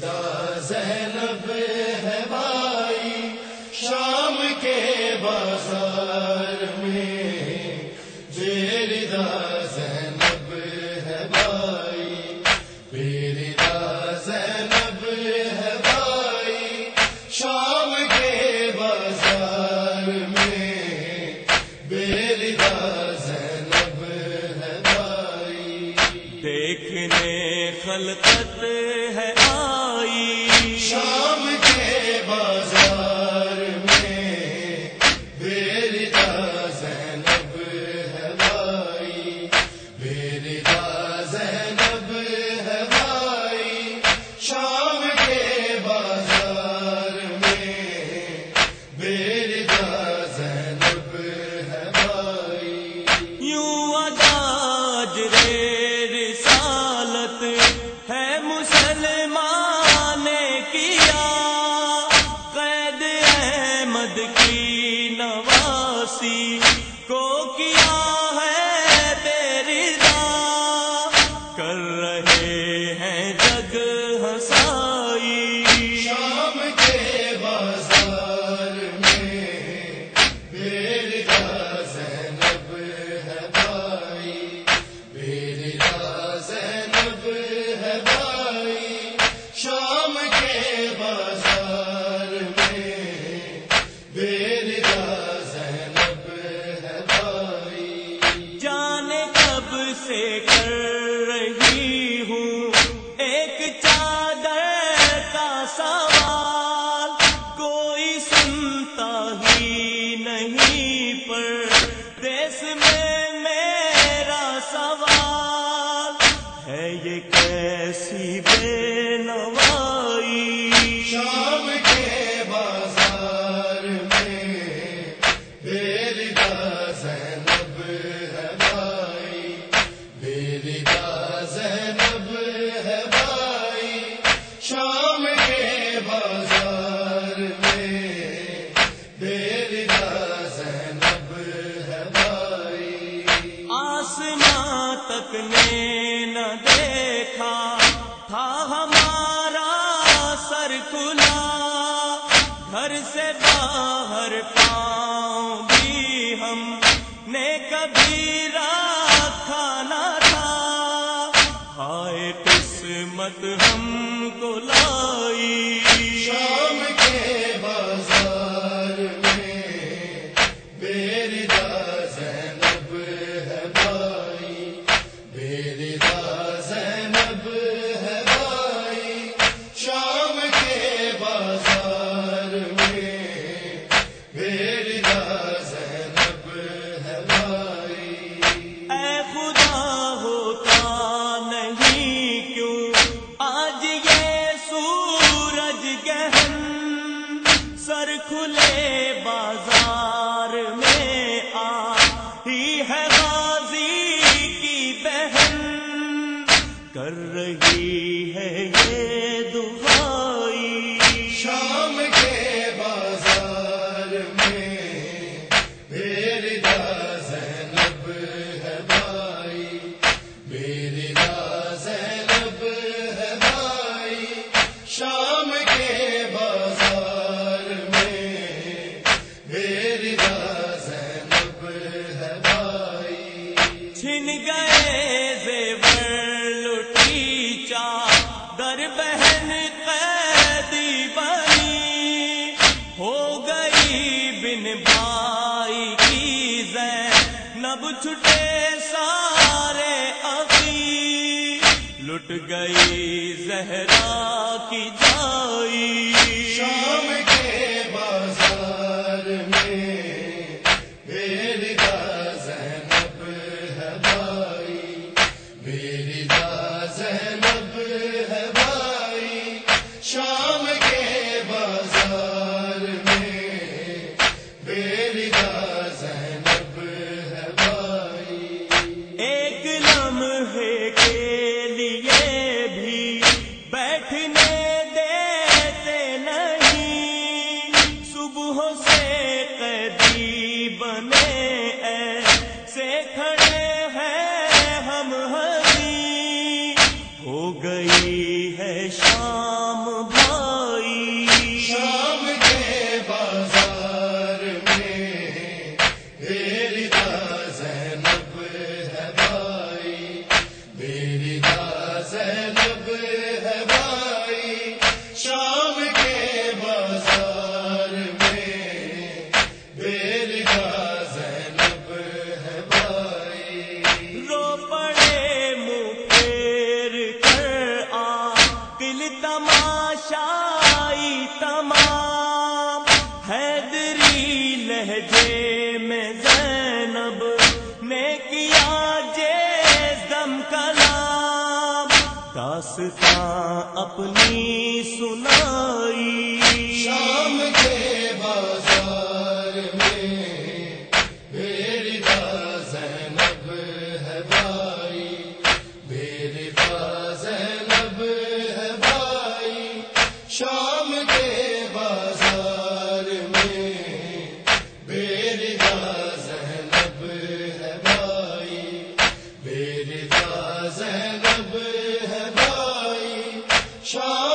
بیردا زینب ہے بھائی، شام کے بازار میں۔ بیردا زینب ہے بھائی بیردا زینب ہے بھائی، شام کے بازار میں۔ بیردا زینب ہے بھائی۔ دیکھنے خلقت ہے نے قید احمد کی نواسی کو کیا ہے تیری دا کر رہے ہیں جگ سے کر رہی ہوں۔ ایک چادر کا سوال کوئی سنتا ہی نہیں پر دیس میں بازار میں بیردا زینب ہے بھائی۔ آسماں تک نے نہ دیکھا تھا ہمارا سر کھلا۔ گھر سے باہر پاؤں بھی ہم نے کبھی رکھا نہ تھا۔ ہائے قسمت ہم کو لائی کھلے بازار میں آ ہی ہے غازی کی بہن کر رہی بہن قیدی بنی، ہو گئی بن بھائی کی زینب چھٹے سارے ابھی لٹ گئی زہرا کی جائی۔ شام کے بازار میں گئی ہے شام بھائی۔ شام کے بازار میں میری دا زینب ہے بھائی۔ میری دا زینب میں زینب نے کیا جیزم کلام داستان اپنی سنائی۔ شام کے بازار میں میری زینب ہے بھائی، میری زینب ہے بھائی۔ شام کے بھائی